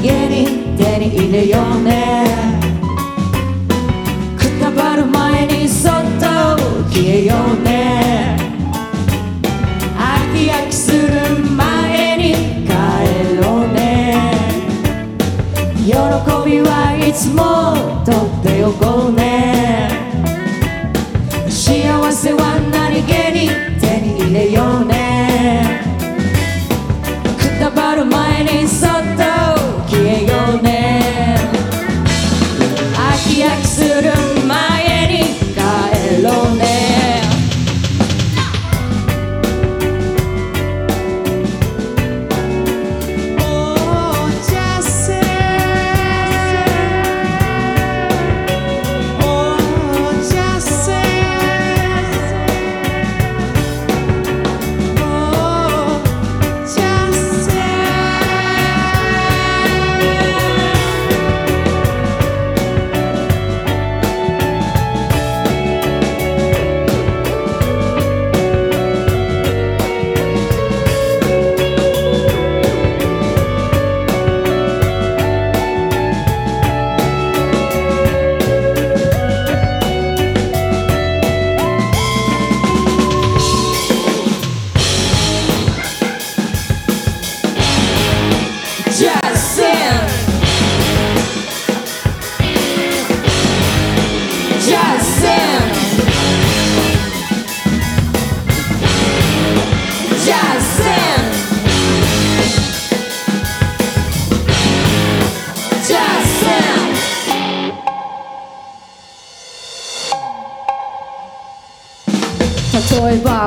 は何気に手に入れようね。くたばる前にそっと消えようね。飽き飽きする前に帰ろうね。喜びはいつもとっておこうね。幸せは何気に手に入れようね。き飽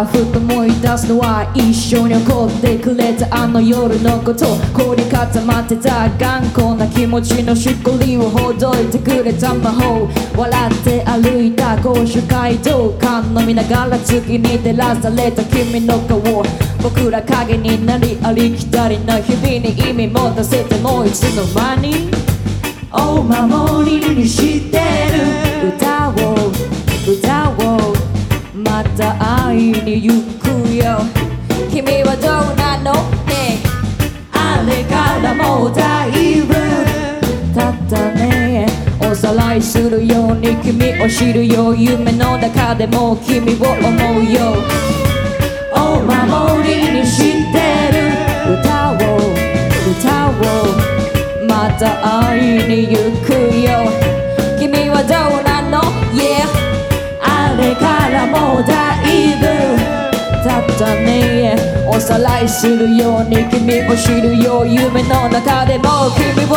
ふと思い出すのは一緒に怒ってくれたあの夜のこと凝り固まってた頑固な気持ちのしこりをほどいてくれた魔法笑って歩いた甲州街道缶飲みながら月に照らされた君の顔僕ら影になりありきたりな日々に意味持たせてもいつの間にお守りにしてる。歌をまた会いに行くよ。君はどうなのねあれからもうだいぶ。経ったね。おさらいするように君を知るよ夢の中でも君を思うよ。お守りにしてる。歌を。歌を。また会いに行く。たねおさらいするように君も知るよ夢の中でも君も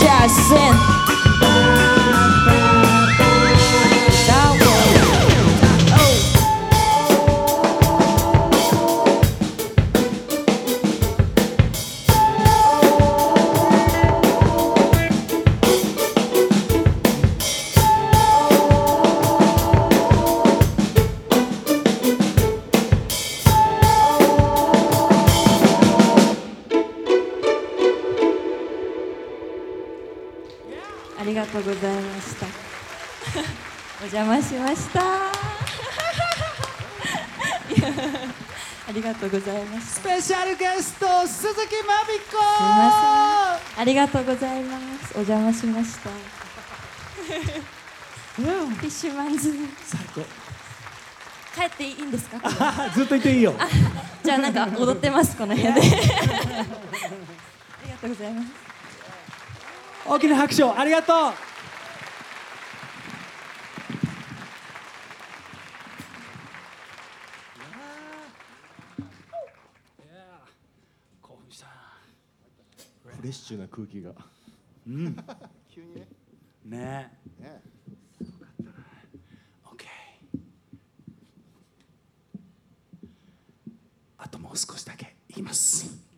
just sin. りがとうございました。お邪魔しました。ありがとうございます。スペシャルゲスト鈴木まみこすいません。ありがとうございます。お邪魔しました。うんフィッシュマンズ最高帰っていいんですか？ずっといていいよ じゃあなんか踊ってますこの辺で。ありがとうございます。大きな拍手をありがとうフレッシュな空気が。うん。急にね。ね。ね。すごかったな。オッケー。あともう少しだけ言います。